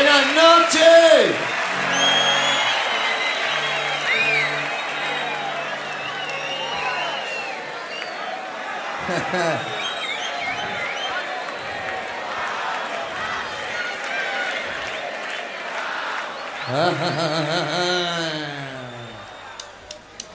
Buenas noches.